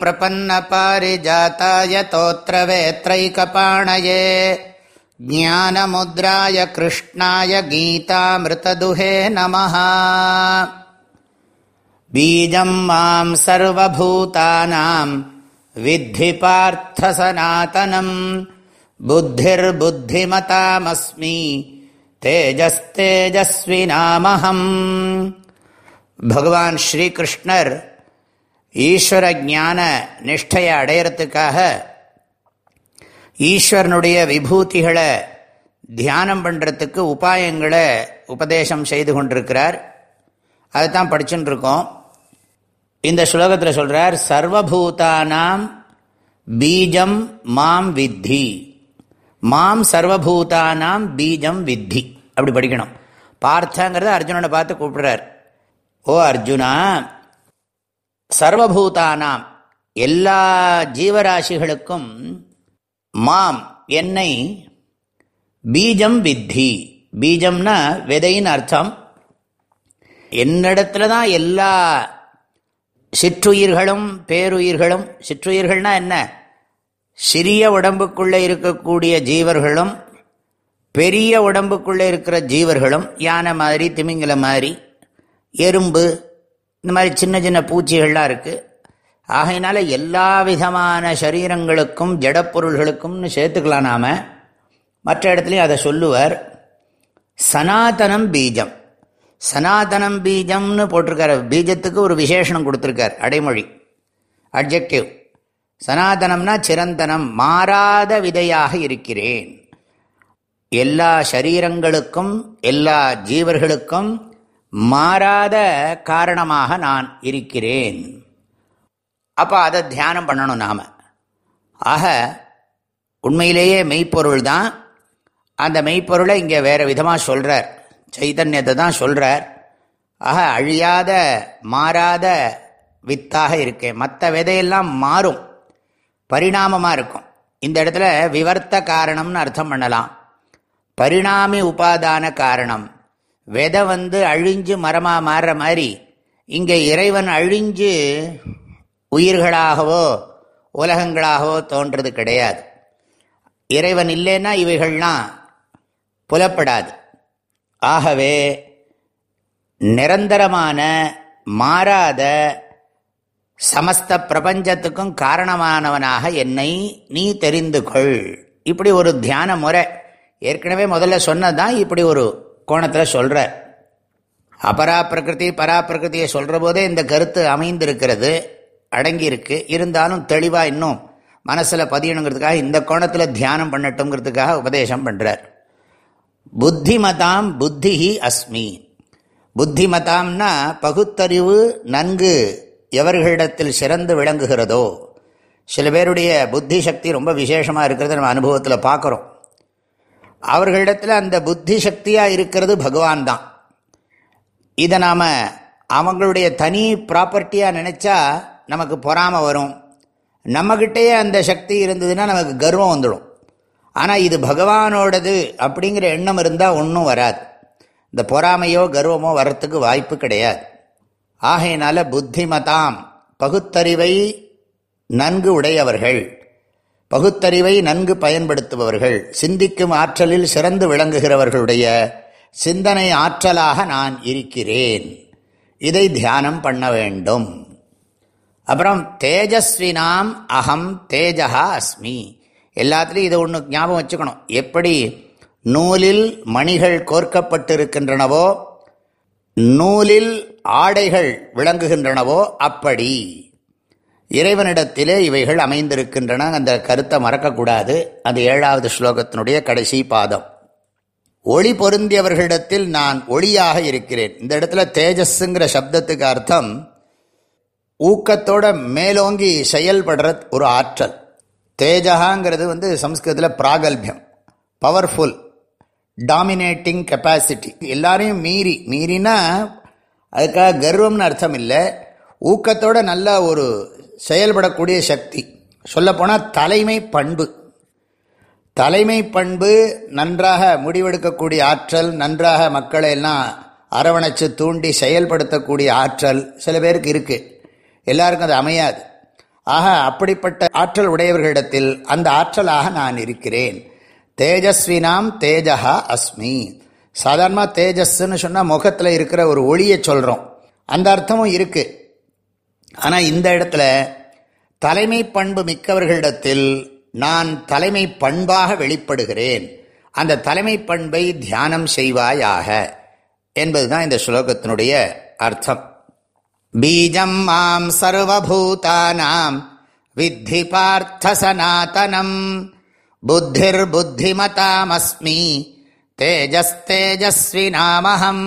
प्रपन्नपारिजाताय तोत्रवेत्रैकपाणये ज्ञानमुद्राय कृष्णाय गीतामृतदुहे नमः बीजं मां सर्वभूतानां विद्धि पार्थसनातनं बुद्धिर्बुद्धिमतामस्मि तेजस्तेजस्विनामहम् भगवान् श्रीकृष्णर् ஈஸ்வர ஞான நிஷ்டையை அடையிறதுக்காக ஈஸ்வரனுடைய விபூதிகளை தியானம் பண்ணுறதுக்கு உபாயங்களை உபதேசம் செய்து கொண்டிருக்கிறார். அதை தான் படிச்சுட்டு இருக்கோம். இந்த ஸ்லோகத்தில் சொல்கிறார் சர்வபூதானாம் பீஜம் மாம் வித்தி. மாம் சர்வபூதானாம் பீஜம் வித்தி. அப்படி படிக்கணும். பார்த்தாங்கிறத அர்ஜுனனை பார்த்து கூப்பிடுறார். ஓ அர்ஜுனா சர்வபூதானாம். எல்லா ஜீவராசிகளுக்கும் மாம் என்னை பீஜம் வித்தி. பீஜம்னா விதைன்னு அர்த்தம். என்னிடத்துல தான் எல்லா சிற்றுயிர்களும் பேருயிர்களும் சிற்றுயிர்கள்னா என்ன? சிறிய உடம்புக்குள்ளே இருக்கக்கூடிய ஜீவர்களும் பெரிய உடம்புக்குள்ளே இருக்கிற ஜீவர்களும் யானை மாதிரி திமிங்கல மாதிரி எறும்பு இந்த மாதிரி சின்ன சின்ன பூச்சிகள்லாம் இருக்குது ஆகையினால எல்லா விதமான சரீரங்களுக்கும் ஜடப்பொருள்களுக்கும்னு சேர்த்துக்கலாம் நாம். மற்ற இடத்துலையும் அதை சொல்லுவார். சனாதனம் பீஜம். சனாதனம் பீஜம்னு போட்டிருக்கார். பீஜத்துக்கு ஒரு விசேஷனம் கொடுத்துருக்கார் அடைமொழி. அப்ஜெக்டிவ் சனாதனம்னா சிரந்தனம் மாறாத விதையாக இருக்கிறேன். எல்லா சரீரங்களுக்கும் எல்லா ஜீவர்களுக்கும் மாறாத காரணமாக நான் இருக்கிறேன். அப்போ அதை தியானம் பண்ணணும் நாம். ஆக உண்மையிலேயே மெய்ப்பொருள் தான். அந்த மெய்ப்பொருளை இங்கே வேறு விதமாக சொல்கிறார் சைதன்யத்தை தான் சொல்கிறார் ஆக அழியாத மாறாத வித்தாக இருக்கேன் மற்ற விதையெல்லாம் மாறும். பரிணாமமாக இருக்கும். இந்த இடத்துல விவர்த்த காரணம்னு அர்த்தம் பண்ணலாம். பரிணாமி உபாதான காரணம். விதை வந்து அழிஞ்சு மரமாக மாறுற மாதிரி இங்கே இறைவன் அழிஞ்சு உயிர்களாகவோ உலகங்களாகவோ தோன்றது கிடையாது. இறைவன் இல்லைன்னா இவைகள்லாம் புலப்படாது. ஆகவே நிரந்தரமான மாறாத சமஸ்த பிரபஞ்சத்துக்கும் காரணமானவனாக என்னை நீ தெரிந்து கொள். இப்படி ஒரு தியான முறை. ஏற்கனவே முதல்ல சொன்னதான் இப்படி ஒரு கோணத்தில் சொல்கிறார் அபரா பிரகிருதி பரா பிரகிருதியை சொல்கிற போதே இந்த கருத்து அமைந்திருக்கிறது அடங்கியிருக்கு. இருந்தாலும் தெளிவாக இன்னும் மனசில் பதியணுங்கிறதுக்காக இந்த கோணத்தில் தியானம் பண்ணட்டுங்கிறதுக்காக உபதேசம் பண்ணுறார் புத்திமதாம் புத்திஹி அஸ்மி. புத்திமதாம்னா பகுத்தறிவு நன்கு எவர்களிடத்தில் சிறந்து விளங்குகிறதோ. சில பேருடைய புத்தி சக்தி ரொம்ப விசேஷமாக இருக்கிறத நம்ம அனுபவத்தில் பார்க்குறோம். அவர்களிடத்தில் அந்த புத்தி சக்தியாக இருக்கிறது பகவான் தான். இதை நாம் அவங்களுடைய தனி ப்ராப்பர்ட்டியாக நினச்சா நமக்கு பொறாமல் வரும். நம்மக்கிட்டேயே அந்த சக்தி இருந்ததுன்னா நமக்கு கர்வம் வந்துடும். ஆனால் இது பகவானோடது அப்படிங்கிற எண்ணம் இருந்தால் ஒன்றும் வராது. இந்த பொறாமையோ கர்வமோ வரத்துக்கு வாய்ப்பு கிடையாது. ஆகையினால புத்திமதாம் பகுத்தறிவை நன்கு உடையவர்கள். பகுத்தறிவை நன்கு பயன்படுத்துபவர்கள் சிந்திக்கும் ஆற்றலில் சிறந்து விளங்குகிறவர்களுடைய சிந்தனை ஆற்றலாக நான் இருக்கிறேன். இதை தியானம் பண்ண வேண்டும். அப்புறம் தேஜஸ்வினாம் அகம் தேஜகா அஸ்மி. எல்லாத்துலேயும் இதை ஒன்று ஞாபகம் வச்சுக்கணும். எப்படி நூலில் மணிகள் கோர்க்கப்பட்டிருக்கின்றனவோ நூலில் ஆடைகள் விளங்குகின்றனவோ அப்படி. இறைவனிடத்திலே இவைகள் அமைந்திருக்கின்றன. அந்த கருத்தை மறக்கக்கூடாது. அந்த ஏழாவது ஸ்லோகத்தினுடைய கடைசி பாதம். ஒளி பொருந்தியவர்களிடத்தில் நான் ஒளியாக இருக்கிறேன். இந்த இடத்துல தேஜஸ்ங்கிற சப்தத்துக்கு அர்த்தம் ஊக்கத்தோட மேலோங்கி செயல்படுற ஒரு ஆற்றல். தேஜகாங்கிறது வந்து சம்ஸ்கிருதத்தில் பிராகல்பியம். Powerful dominating capacity. எல்லாரையும் மீறி மீறினா அதுக்காக கர்வம்னு அர்த்தம் இல்லை. ஊக்கத்தோட நல்ல ஒரு செயல்படக்கூடிய சக்தி. சொல்லப்போனால் தலைமை பண்பு. தலைமை பண்பு நன்றாக முடிவெடுக்கக்கூடிய ஆற்றல் நன்றாக மக்களை எல்லாம் அரவணைச்சு தூண்டி செயல்படுத்தக்கூடிய ஆற்றல் சில பேருக்கு இருக்குது எல்லாருக்கும் அது அமையாது. ஆக அப்படிப்பட்ட ஆற்றல் உடையவர்களிடத்தில் அந்த ஆற்றலாக நான் இருக்கிறேன். தேஜஸ்வினாம் தேஜகா அஸ்மி. சாதாரணமாக தேஜஸ்ன்னு சொன்னால் முகத்தில் இருக்கிற ஒரு ஒளியை சொல்கிறோம் அந்த அர்த்தமும் இருக்குது ஆனால் இந்த இடத்துல தலைமை பண்பு மிக்கவர்களிடத்தில் நான் தலைமை பண்பாக வெளிப்படுகிறேன். அந்த தலைமை பண்பை தியானம் செய்வாயாக என்பதுதான் இந்த ஸ்லோகத்தினுடைய அர்த்தம். பீஜம் மாம் சர்வபூதானாம் வித்தி பார்த்த சனாதனம். புத்திர் புத்திமதாமஸ்மி தேஜஸ்தேஜஸ்வி நாமகம்